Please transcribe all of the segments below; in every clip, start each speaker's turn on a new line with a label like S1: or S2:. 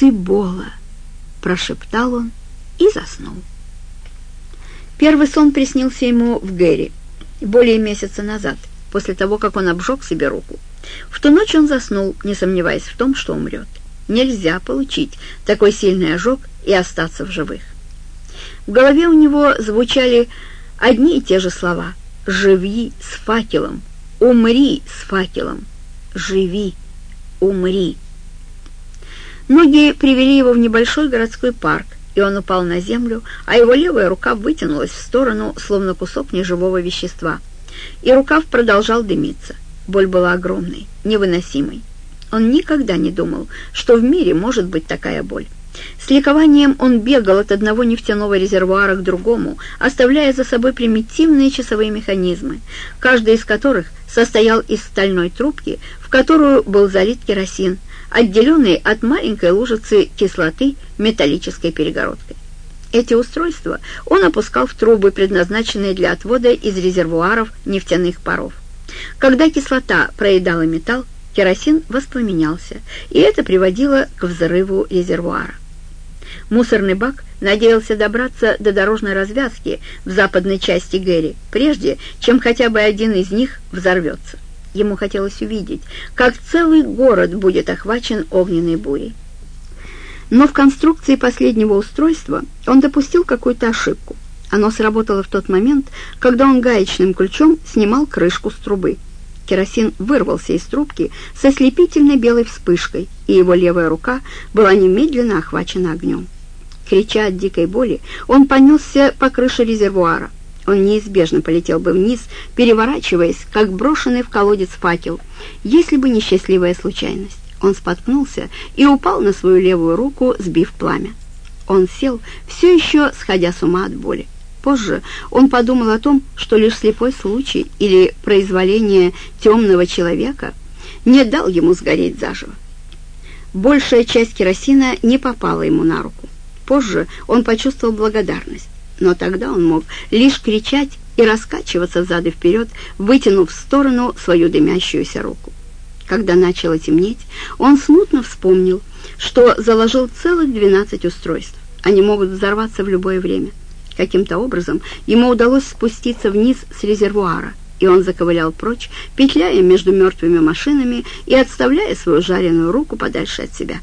S1: Цибола!» — прошептал он и заснул. Первый сон приснился ему в Гэри более месяца назад, после того, как он обжег себе руку. В ту ночь он заснул, не сомневаясь в том, что умрет. Нельзя получить такой сильный ожог и остаться в живых. В голове у него звучали одни и те же слова «Живи с факелом», «Умри с факелом», «Живи, умри». Ноги привели его в небольшой городской парк, и он упал на землю, а его левая рука вытянулась в сторону, словно кусок неживого вещества. И рукав продолжал дымиться. Боль была огромной, невыносимой. Он никогда не думал, что в мире может быть такая боль. С ликованием он бегал от одного нефтяного резервуара к другому, оставляя за собой примитивные часовые механизмы, каждый из которых состоял из стальной трубки, в которую был залит керосин, отделенный от маленькой лужицы кислоты металлической перегородкой. Эти устройства он опускал в трубы, предназначенные для отвода из резервуаров нефтяных паров. Когда кислота проедала металл, керосин воспламенялся, и это приводило к взрыву резервуара. Мусорный бак надеялся добраться до дорожной развязки в западной части Гэри, прежде чем хотя бы один из них взорвется. Ему хотелось увидеть, как целый город будет охвачен огненной бурей. Но в конструкции последнего устройства он допустил какую-то ошибку. Оно сработало в тот момент, когда он гаечным ключом снимал крышку с трубы. Керосин вырвался из трубки со слепительной белой вспышкой, и его левая рука была немедленно охвачена огнем. Крича от дикой боли, он понесся по крыше резервуара. Он неизбежно полетел бы вниз, переворачиваясь, как брошенный в колодец факел, если бы не счастливая случайность. Он споткнулся и упал на свою левую руку, сбив пламя. Он сел, все еще сходя с ума от боли. Позже он подумал о том, что лишь слепой случай или произволение темного человека не дал ему сгореть заживо. Большая часть керосина не попала ему на руку. Позже он почувствовал благодарность, но тогда он мог лишь кричать и раскачиваться взад и вперед, вытянув в сторону свою дымящуюся руку. Когда начало темнеть, он смутно вспомнил, что заложил целых 12 устройств. Они могут взорваться в любое время. Каким-то образом ему удалось спуститься вниз с резервуара, и он заковылял прочь, петляя между мертвыми машинами и отставляя свою жареную руку подальше от себя.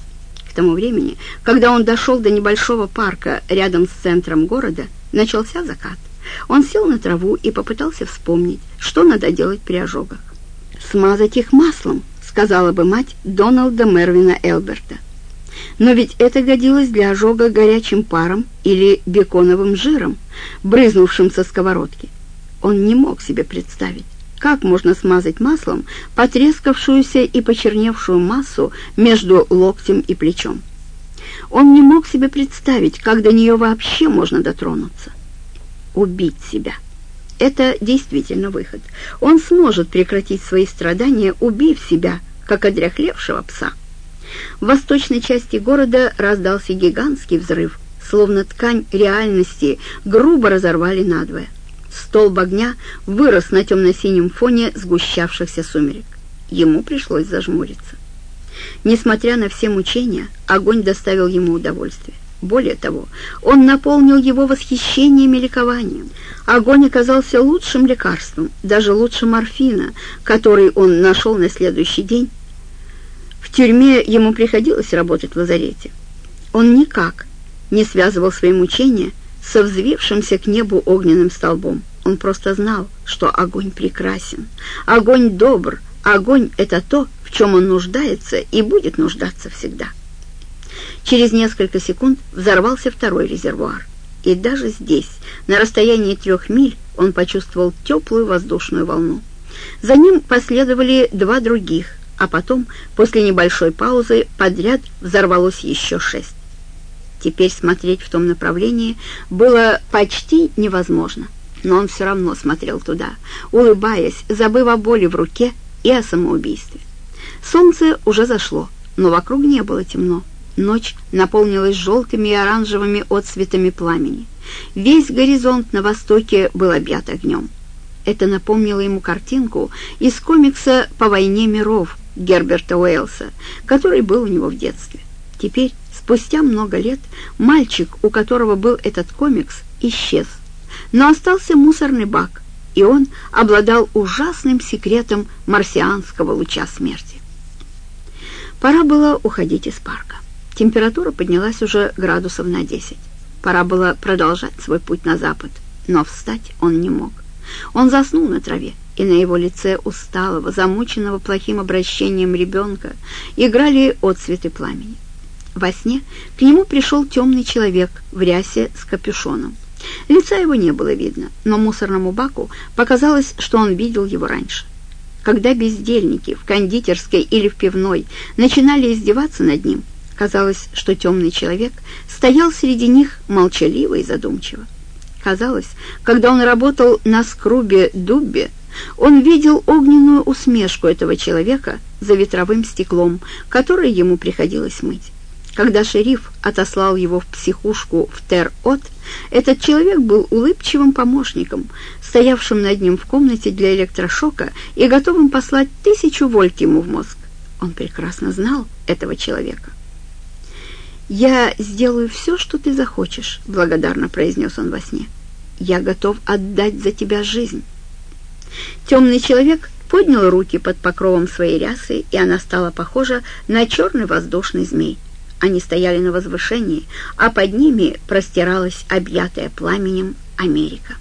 S1: К тому времени, когда он дошел до небольшого парка рядом с центром города, начался закат. Он сел на траву и попытался вспомнить, что надо делать при ожогах. «Смазать их маслом», — сказала бы мать Доналда Мервина Элберта. Но ведь это годилось для ожога горячим паром или беконовым жиром, брызнувшим со сковородки. Он не мог себе представить, как можно смазать маслом потрескавшуюся и почерневшую массу между локтем и плечом. Он не мог себе представить, как до нее вообще можно дотронуться. Убить себя. Это действительно выход. Он сможет прекратить свои страдания, убив себя, как одряхлевшего пса. В восточной части города раздался гигантский взрыв, словно ткань реальности грубо разорвали надвое. Столб огня вырос на темно-синем фоне сгущавшихся сумерек. Ему пришлось зажмуриться. Несмотря на все мучения, огонь доставил ему удовольствие. Более того, он наполнил его восхищением и ликованием. Огонь оказался лучшим лекарством, даже лучше морфина, который он нашел на следующий день в тюрьме ему приходилось работать в лазарете. Он никак не связывал свои мучения со взвившимся к небу огненным столбом. Он просто знал, что огонь прекрасен, огонь добр, огонь — это то, в чем он нуждается и будет нуждаться всегда. Через несколько секунд взорвался второй резервуар. И даже здесь, на расстоянии трех миль, он почувствовал теплую воздушную волну. За ним последовали два других, а потом, после небольшой паузы, подряд взорвалось еще шесть. Теперь смотреть в том направлении было почти невозможно, но он все равно смотрел туда, улыбаясь, забыв о боли в руке и о самоубийстве. Солнце уже зашло, но вокруг не было темно. Ночь наполнилась желтыми и оранжевыми отсветами пламени. Весь горизонт на востоке был объят огнем. Это напомнило ему картинку из комикса «По войне миров», Герберта Уэллса, который был у него в детстве. Теперь, Спустя много лет мальчик, у которого был этот комикс, исчез, но остался мусорный бак, и он обладал ужасным секретом марсианского луча смерти. Пора было уходить из парка. Температура поднялась уже градусов на 10. Пора было продолжать свой путь на запад, но встать он не мог. Он заснул на траве, и на его лице усталого, замученного плохим обращением ребенка играли отцветы пламени. Во сне к нему пришел темный человек в рясе с капюшоном. Лица его не было видно, но мусорному баку показалось, что он видел его раньше. Когда бездельники в кондитерской или в пивной начинали издеваться над ним, казалось, что темный человек стоял среди них молчаливо и задумчиво. Казалось, когда он работал на скрубе Дуббе, он видел огненную усмешку этого человека за ветровым стеклом, которое ему приходилось мыть. Когда шериф отослал его в психушку в Тер-От, этот человек был улыбчивым помощником, стоявшим над ним в комнате для электрошока и готовым послать тысячу вольт ему в мозг. Он прекрасно знал этого человека. «Я сделаю все, что ты захочешь», — благодарно произнес он во сне. «Я готов отдать за тебя жизнь». Темный человек поднял руки под покровом своей рясы, и она стала похожа на черный воздушный змей. Они стояли на возвышении, а под ними простиралась объятая пламенем Америка.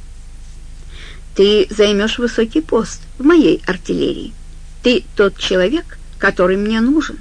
S1: «Ты займешь высокий пост в моей артиллерии. Ты тот человек, который мне нужен».